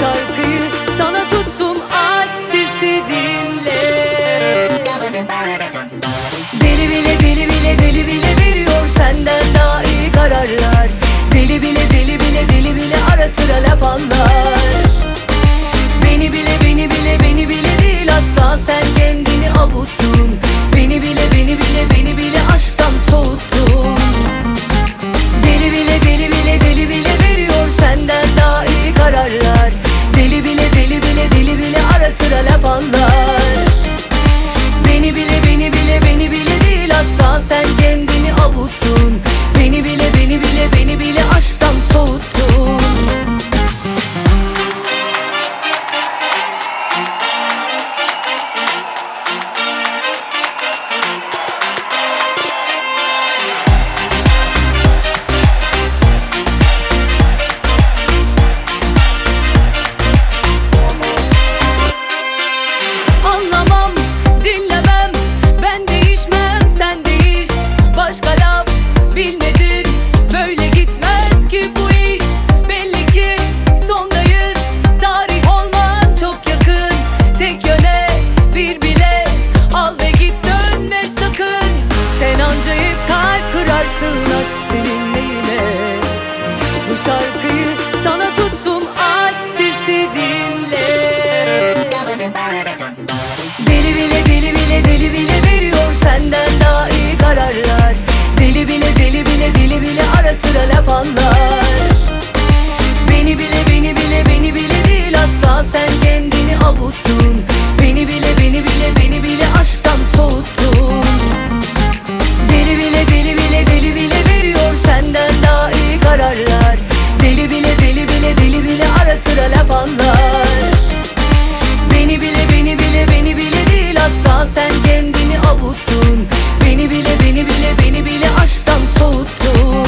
şarkıyı Sana tuttum aç sesi dinle. Deli bile deli bile deli bile veriyor senden daha iyi kararlar. Deli bile deli bile deli bile ara sıra laf anlar. Beni bile beni bile beni bile değil asla sen kendini avutun. sen kendini avutun. Beni bile beni bile beni bile aşktan soğuttun.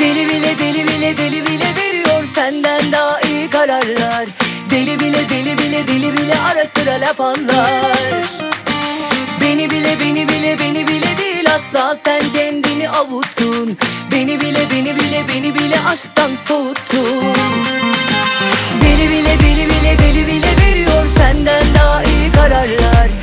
Deli bile deli bile deli bile veriyor senden daha iyi kararlar. Deli bile deli bile deli bile ara sıra laf anlar. Beni bile avutun. Beni bile beni bile beni bile aşktan soğuttun. Deli bile deli bile deli bile veriyor senden daha iyi kararlar.